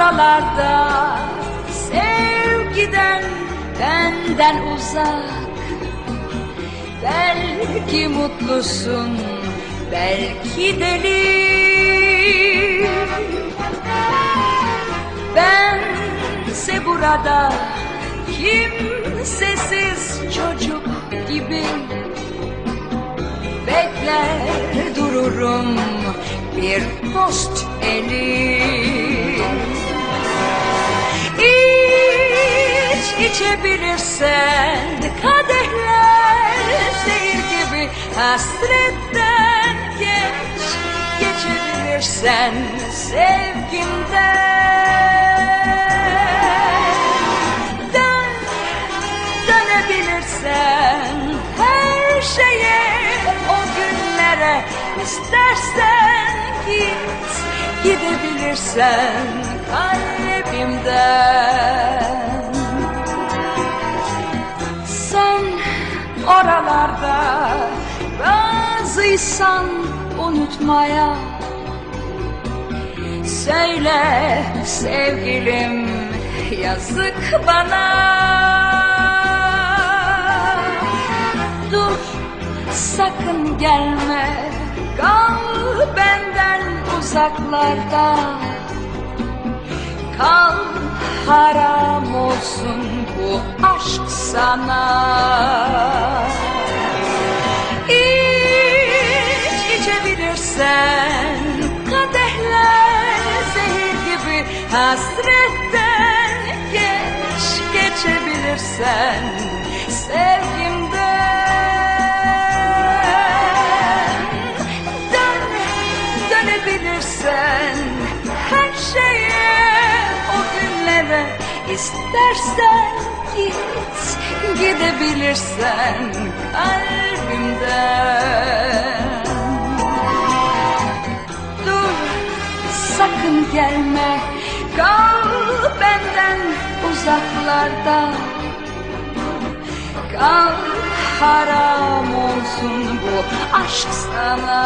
oralarda Sevgiden benden uzak. Belki mutlusun belki deli Bense burada kimsesiz çocuk gibi. Bekler dururum bir dost eli içebilirsen kadehler zehir gibi hasretten geç. Geçebilirsen sevgimden. Dön, dönebilirsen her şeye o günlere istersen git. Gidebilirsen kalbimden oralarda. Razıysan unutmaya. Söyle sevgilim yazık bana. Dur sakın gelme. Kal benden uzaklarda. Kal haram olsun bu aşk sana hasretten geç geçebilirsen sevgimden dön dönebilirsen her şeye o günlere istersen git gidebilirsen kalbimden. Dur sakın gelme uzaklarda. Kal haram olsun bu aşk sana.